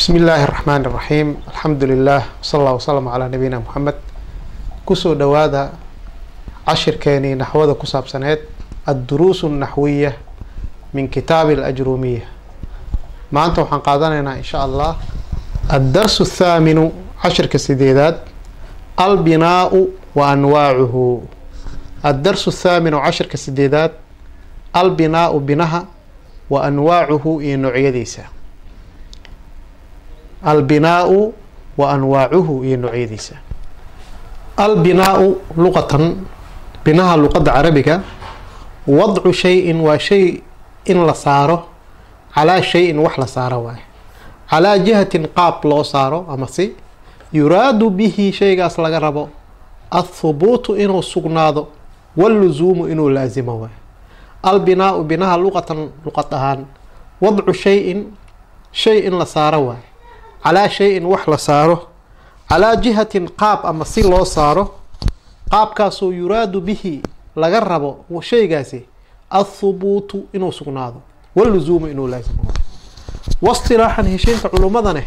bismi illaahi araxmaan iraxiim alxamdu lilah wsala allah wasalama calaa nabiyina moxamed ku soo dhowaada cashirkeenii naxwada ku saabsaneed adduruusu naxwiya min kitaabi alajruumiya maanta waxaan qaadanaynaa insha allah addarsu athaaminu cashirka sideedaad albinaau wa anwaacuhu. Addarsu athaaminu cashirka sideedaad albinaau binaha wa anwaacuhu iyo noocyadiisa albinaau wa anwaacuhu iyo noocyadiisa. Albinaau luqatan binaha luqadda carabiga wadcu shay-in waa shay in la saaro calaa shay-in wax la saaro waaye. Calaa jihatin qaab loo saaro ama si yuraadu bihi shaygaas laga rabo athubuutu inuu sugnaado walusuumu inuu laasimo waaye. Albinaau binaha luqatan luqad ahaan wadcu shay-in shay in la saaro waaye calaa shay-in wax la saaro calaa jihatin qaab ama si loo saaro qaabkaasoo yuraadu bihi laga rabo shaygaasi athubuutu inuu sugnaado walusuumu inuu laasimo waistilaaxan heshiinka culummadaneh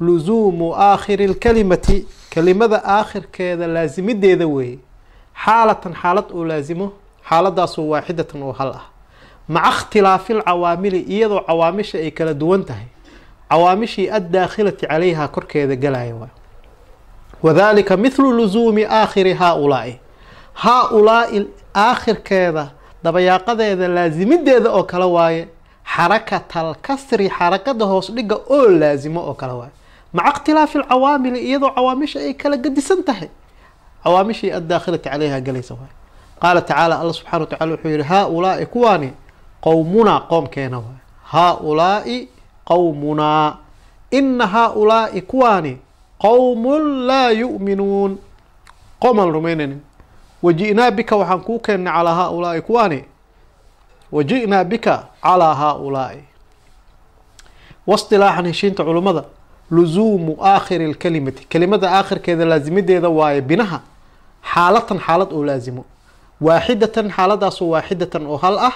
lusuumu aakhiri lkalimati kelimada aakhirkeeda laasimideeda weeye xaalatan xaalad oo laasimo xaaladaasoo waaxidatan oo hal ah. Maca ikhtilaafi lcawaamili iyadoo cawaamisha ay kala duwan tahay cawaamishii addaakhilati calayha korkeeda galaya waay. Wadalika mithlu lusuumi aakhiri haa-ulaai. Aakhirkeeda dabayaaqadeeda laasimideeda oo kale waaye xarakatal kasri xarakada hoos dhiga oo laasimo oo kale waaye. Maca ikhtilaafi alcawaamili iyadoo cawaamisha ay kala gadisan tahay cawaamishii addaakhilati calayha galaysa waay. Qaala tacaala alla subxana wa tacala wuxuu yihi haa-ulaai kuwaani qowmunaa qoomkeena waay. Haa-ulaai qowmunaa ina haa-ulaai kuwaani qowmun laa yu'minuun qoom aan rumaynaynin waji'naa bika waxaan kuu keennay calaa haa-ulaai kuwaani waji'naa bika calaa haa-ulaai waistilaaxan heshiinta culummada lusuumu aakhiri lkalimati kelimada aakhirkeeda laasimideeda waaye binaha xaalatan xaalad oo laasimo waaxidatan xaaladaasoo waaxidatan oo hal ah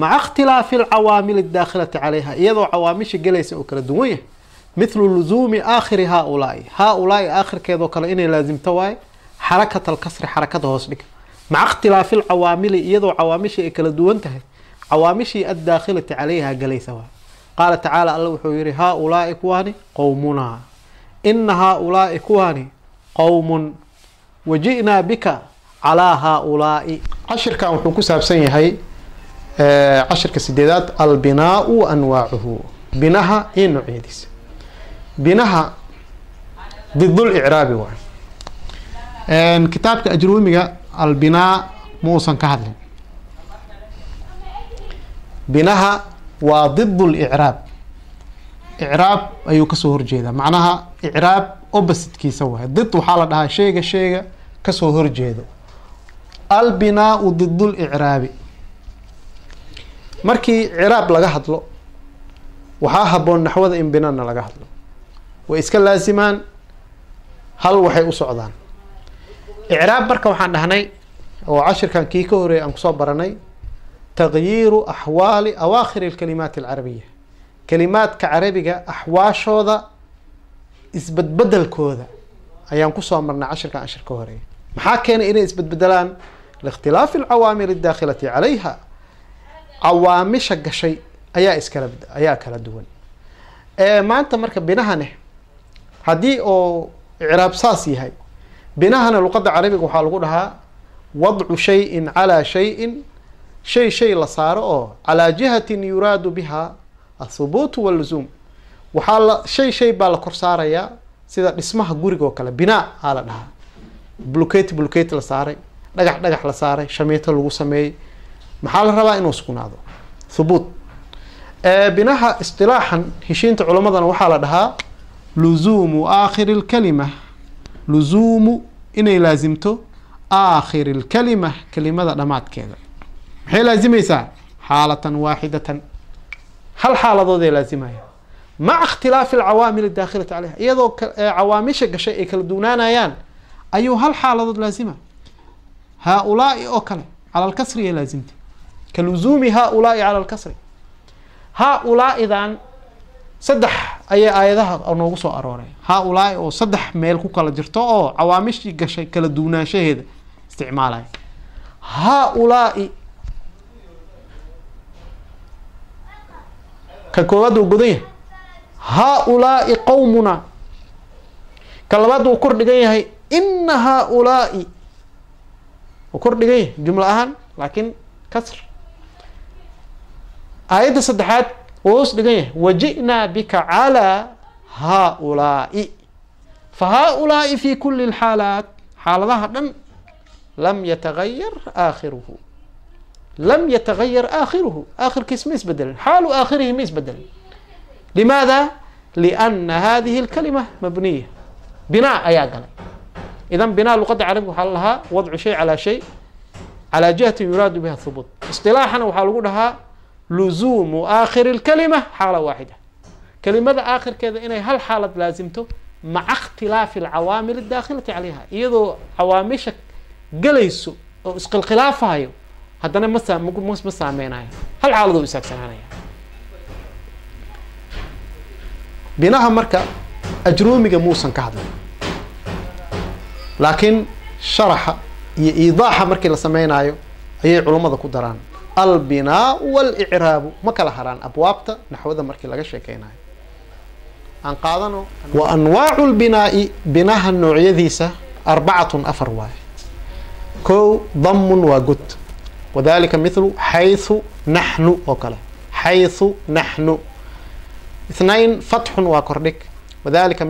maca ikhtilaafi alcawaamil adaakhilati calayha iyadoo cawaamisha gelaysa oo kala duwan yahay. Mithlu lusuumi aakhiri haa-ulaai. Haa-ulaai aakhirkeedoo kale inay laasimto waaye xarakat alkasri xarakada hoos dhiga. Maca ikhtilaafi alcawaamili iyadoo cawaamishii ay kala duwan tahay cawaamishii addaakhilati calayha galaysa waaye. Qaala tacaala alla wuxuu yihi haa-ulaai kuwaani qowmunaa ina haa-ulaai kuwaani qowmun waji'naa bika calaa haa-ulaai. Cashirkan wuxuu ku saabsan yahay cashirka sideedaad albinaau wa anwaacuhu. Binaha iyo noocyadiisa. Binaha didul icraabi waay kitaabka ajruumiga albinaa ma uusan ka hadlin. Binaha waa did licraab icraab ayuu ka soo horjeedaa. Macnaha icraab oppositkiisa waay did waxaa la dhahaa sheyga sheyga ka soo horjeedo. Albinaau didul icraabi markii icraab laga hadlo waxaa haboon naxwada in binana laga hadlo. Way iska laasimaan hal waxay u socdaan. Icraab marka waxaan dhahnay oo cashirkan kii ka horeeyay aan ku soo baranay tagyiiru axwaali awaakhiri alkalimaati alcarabiya. Kalimaadka carabiga axwaashooda isbedbedelkooda ayaan ku soo marnay cashirkan cashir ka horreeya maxaa keenay inay isbedbedelaan liikhtilaafi alcawaamil adaakhilati calayha cawaamisha gashay ayaa iskala ayaa kala duwan. Maanta marka binahane haddii oo icraab saas yahay binahana luqadda carabiga waxaa lagu dhahaa wadcu shayin calaa shayin shay shay la saaro oo calaa jihatin yuraadu biha athubuutu walusuum waxaa la shay shay baa la kor saarayaa sida dhismaha guriga oo kale binaa aa la dhahaa. Bluketi bluketi la saaray dhagax dhagax la saaray shamiito lagu sameeyey maxaa la rabaa inuu sugnaado? Thubuut. Binaha istilaaxan heshiinta culamadana waxaa la dhahaa lusuumu aakhiri lkalima lusuumu inay laasimto aakhiri lkalima kelimada dhamaadkeeda. Maxay laasimeysaa xaalatan waaxidatan hal xaaladooday laasimaya maca ikhtilaafi alcawaamil adaakhilati caleyha iyadoo cawaamisha gashay ay kala duwnaanayaan ayuu hal xaaladood laasima haa-ulaai oo kale cala lkasri ay laasimtay ka lusuumi haa-ulaai cala lkasri haa-ulaa'idan saddex ayay aayadaha noogu soo arooray. Haa-ulaai oo saddex meel ku kala jirto oo cawaamishii gashay kala duwanaanshaheeda isticmaalaya. Haa-ulaai ka koowaad uu godan yahay. Haa-ulaai qowmuna ka labaad uu kor dhigan yahay. Ina haa-ulaai uu kor dhigan yahay jumlo ahaan laakiin kasr aayadda saddexaad uu hoos dhigan yahay waji'naa bika calaa haa-ulaai. Fa haa-ulaai fi kuli lxaalaat xaaladaha dhan lam yatagayar aakhiruhu lam yatagayar aakhiruhu aakhirkiis ma isbedelin xaalu aakhirihi ma isbedelin limaada? Liana hadihi lkalima mabniya. Binaa ayaa galay. Idan binaa luqadda carabiga waxaa lahaa wadcu shay calaa shay calaa jihati yuraadu biha hubuut isilaaxana waxaa lagu dhahaa luzuumu aakhiri lkalima xaala waaxida kelimada aakhirkeeda inay hal xaalad laasimto maca ikhtilaafi alcawaamil adaakhilati calayha iyadoo cawaamisha galayso oo iskhilkhilaafayo haddana ma saa ma saameynayo hal xaaladoo isaagsanaanaya binaha marka ajruumiga muusan ka hadlin laakiin sharaxa iyo iidaaxa markii la sameynaayo ayay culummada ku daraan albinaau walicraabu ma kala haraan abwaabta naxwada markii laga sheekeynayo aan qaadano wa anwaacu lbinaai binaha noocyadiisa arbacatun afar waaye kow damun waa god wadalika mithlu xayثu naxnu oo kale xayثu naxnu اثنين فتح وكردك وذلك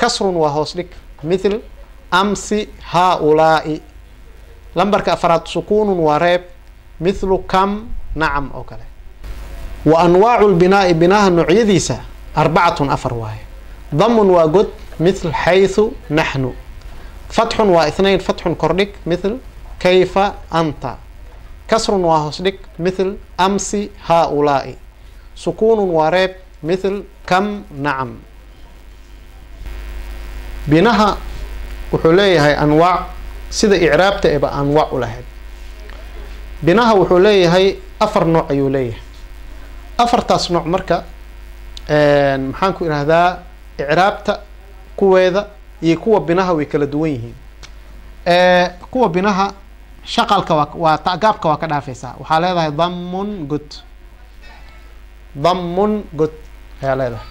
kasrun waa hoos dhig. Mithl amsi haaulaai lambarka afraad sukuunun waa reeb. Mithlu kam nacam oo kale. Wa anwaacu lbinaa'i binaaha noocyadiisa arbacatun afar waaye. Damun waa god mithl xaythu naxnu. Fatxun waa ithnayn fatxun kordhig mithl kayfa anta. Kasrun waa hoosdhig mithl amsi haaulaai sukuunun waa reeb. Mithl kam nacam binaha wuxuu leeyahay anwaac sida icraabta eba anwaac ulahayd binaha wuxuu leeyahay afar nooc ayuu leeyahay. Afartaas nooc marka maxaan ku ihahdaa icraabta kuweeda iyo kuwa binaha way kala duwan yihiin. Kuwa binaha shaqalka waa waa gaabka waa ka dhaafaysaa waxaa leedahay damun good damun good ayaa leedahay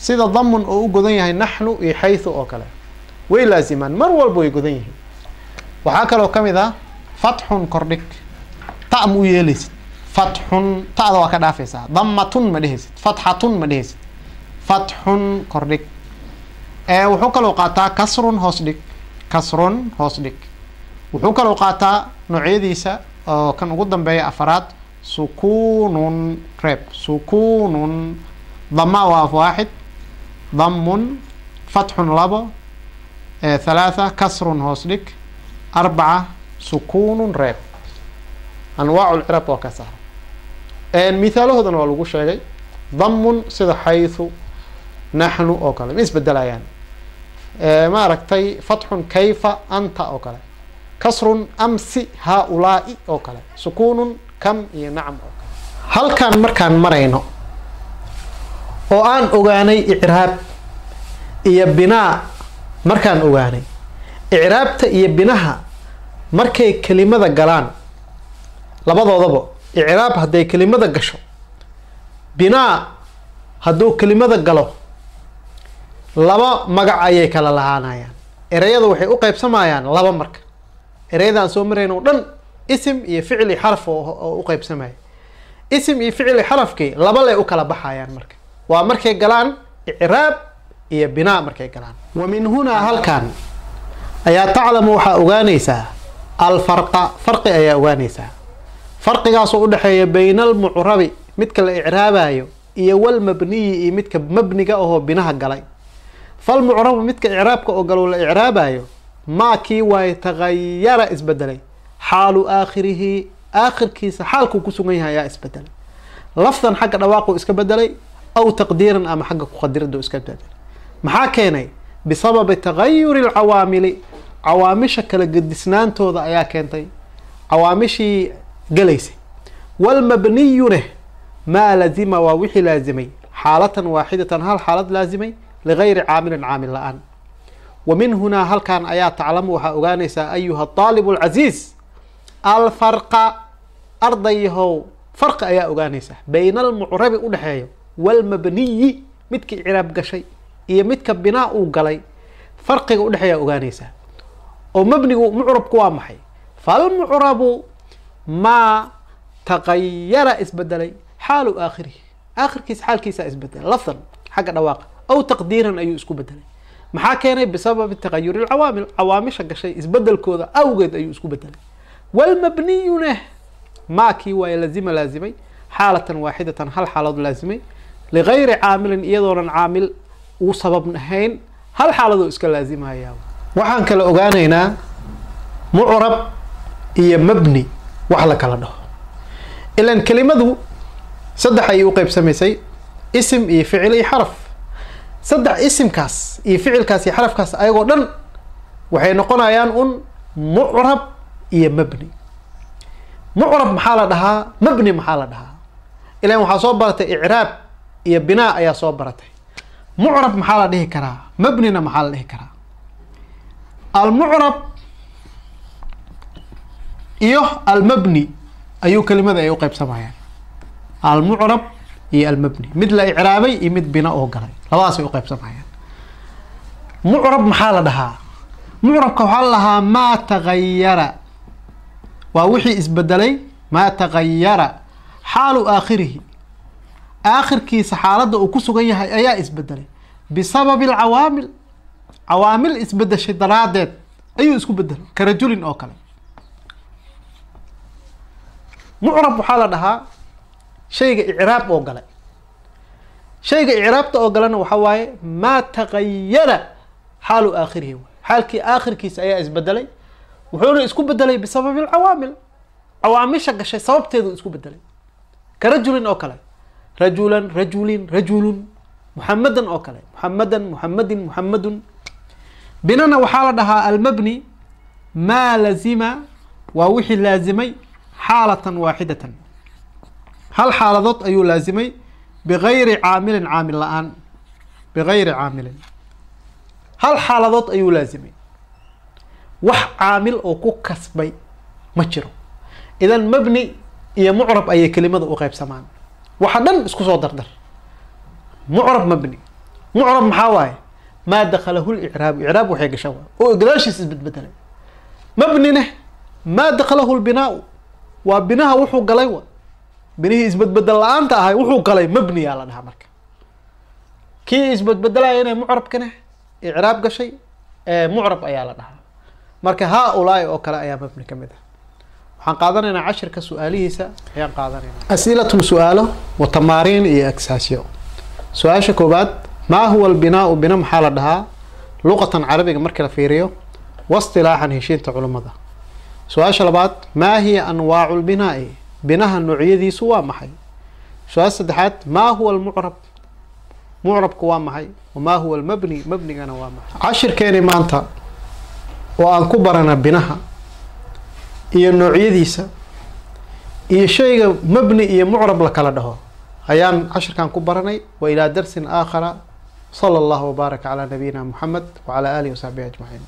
sida damun oo u godan yahay naxnu iyo xaythu oo kale. Way laazimaan mar walba way godan yihiin. Waxaa kaloo ka mid ah fatxun kordhig. Ta ma u yeelaysid. Fatxun ta'da waa ka dhaafaysaa. Damatun ma dhehaysid fatxatun ma dhehaysid fatxun kordhig. Wuxuu kaloo qaataa kasrun hoos dhig. Kasrun hoos dhig. Wuxuu kaloo qaataa noocyadiisa oo kan ugu dambeeya afaraad sukunun reeb. Sukunun dama waa waaxid damun fatxun labo thalaatha kasrun hoos dhig arbaca sukunun reeb. Anwaacu lciraab waa ka sahra mithaalahoodana waa lagu sheegay damun sida xaythu naxnu oo kale ma isbedelayaan. Maaragtay fatxun kayfa anta oo kale kasrun amsi haaulaai oo kale sukunun kam iyo nacam oo kale. Halkaan markaan marayno oo aan ogaanay icraab iyo binaa markaan ogaanay. Icraabta iyo binaha markay kelimada galaan labadoodaba icraab hadday kelimada gasho binaa hadduu kelimada galo laba magac ayay kala lahaanayaan. Ereyada waxay u qaybsamayaan laba marka. Ereyada aan soo marayn o dhan isim iyo ficli xaraf oo u qaybsamaya isim iyo ficli xarafkii laba lay u kala baxayaan marka waa markay galaan icraab iyo binaa markay galaan. Wa min hunaa halkan. Ayaa taclamu waxaa ogaanaysaa. Alfarqa farqi ayaa ogaanaysaa. Farqigaasoo udhexeeya bayna almucrabi midka la icraabayo iyo walmabniyi iyo midka mabniga ahoo binaha galay. Falmucrabu midka icraabka oo galo la icraabayo maa kii waaye tagayara isbedelay. Xaalu aakhirihi aakhirkiisa xaalkuu ku sugan yahay ayaa isbedelay. Lafdan xagga dhawaaquu iska bedelay aw taqdiiran ama xagga kuqadirada iska bedelay maxaa keenay bisababi tagayuri alcawaamili cawaamisha kala gedisnaantooda ayaa keentay cawaamishii gelaysay walmabniyuneh maa lazima waa wixii laazimay xaalatan waaxidatan hal xaalad laazimay ligayri caamilin caamil la'aan wa min hunaa halkan ayaa taclamu waxaa ogaanaysaa ayuha aalibu alcasiiz alfarqa ardayahow farqi ayaa ogaanaysaa bayna almucrabi udhexeeyo walmabniyi midka icraab gashay iyo midka binaa uu galay farqiga udhexeeyaa ogaanaysaa oo mabnigu mucrabku waa maxay falmucrabu maa tagayara isbedelay xaalu aakhirihi aakhirkiisa xaalkiisa isbedelay lafdan xagga dhawaaqa aw taqdiiran ayuu isku bedelay maxaa keenay bisababi tagayuri lcawaamil cawaamisha gashay isbedelkooda awgeed ayuu isku bedelay walmabniyuneh maa kii waaye lazima laazimay xaalatan waaxidatan hal xaalood laazimay ligayri caamilin iyadoonan caamil uu sabab ahayn hal xaaladoo iska laazimaya. Waxaan kala ogaanaynaa mucrab iyo mabni wax la kala dhaho. Ilan kelimadu saddex ayay u qeybsamaysay isim iyo ficil iyo xaraf. Saddex isimkaas iyo ficilkaas iyo xarafkaas ayagoo dhan waxay noqonayaan un mucrab iyo mabni. Mucrab maxaa la dhahaa? Mabni maxaa la dhahaa? Ilan waxaa soo baratay icraab iyo binaa ayaa soo baratay. Mucrab maxaa la dhihi karaa? Mabnina maxaa la dhihi karaa? Almucrab iyo almabni ayuu kelimada ay u qeybsamayaan almucrab iyo almabni. Mid la icraabay iyo mid bina oo galay. Labadaas ay u qeybsamayaan mucrab maxaa la dhahaa? Mucrabka waxaa la dhahaa maa tagayara waa wixii isbedelay maa tagayara xaalu aakhirihi aakhirkiisa xaaladda uu ku sugan yahay ayaa isbedelay. Bisababi alcawaamil cawaamil isbedeshay daraaddeed ayuu isku bedelay ka rajulin oo kale. Mucrab waxaa la dhahaa shayga icraab oo galay. Shayga icraabta oo galana waxaa waaye maa tagayara xaalu aakhirihi. Xaalkii aakhirkiisa ayaa isbedelay wuxuuna isku bedelay bisababi alcawaamil. Cawaamisha gashay sababteedu isku bedelay ka rajulin oo kale rajulan rajulin rajulun muxamadan oo kale. Muxamadan muxamadin muxamadun binana waxaa la dhahaa almabni maa lazima waa wixii laazimay xaalatan waaxidatan hal xaaladood ayuu laazimay bigayri caamilin caamil la'aan. Bigayri caamilin. Hal xaaladood ayuu laazimay. Wax caamil oo ku kasbay ma jiro. Idan mabni iyo mucrab ayay kelimada u qeybsamaan waxa dhan isku soo dardar mucrab mabni. Mucrab maxaa waaye? Maa dakhalahu licraabu icraab waxay gasha waa. Oo gadaashiis isbedbedelay mabnine maa dakhalahu lbinaau waa binaha wuxuu galay wa. Binihii isbedbedel la'aanta ahay wuxuu galay mabniyaa la dhahaa marka. Kii isbedbedelaya inay mucrabkane icraab gashay mucrab ayaa la dhahaa. Marka haa-ulaai oo kale ayaa mabni ka mid ah waxaan qaadanaynaa cashirka su'aalihiisa ayaan qaadanaynaa. Asilatun su'aalo wa tamaariin iyo agsaasyo su'aasha koowaad maa huwa albinaau bina maxaa la dhahaa? Luqatan carabiga markii la fiiriyo waistilaaxan heshiinta culummada su'aasha labaad maa hiya anwaacu lbinaa'i binaha noocyadiisu waa maxay? Su'aasha saddexaad maa huwa almucrab? Mucrabku waa maxay? Wamaa huwa almabni? Mabnigana waa maxay? Cashirkeeni maanta oo aan ku barana binaha iyo noocyadiisa iyo shayga mabni iyo mucrab la kala dhaho. Ayaan cashirkan ku baranay wa ilaa darsin aakhara. Sala allahu wbaaraka calaa nabiyina muxamed wacalaa aalihi wasaxbihi ajmaciin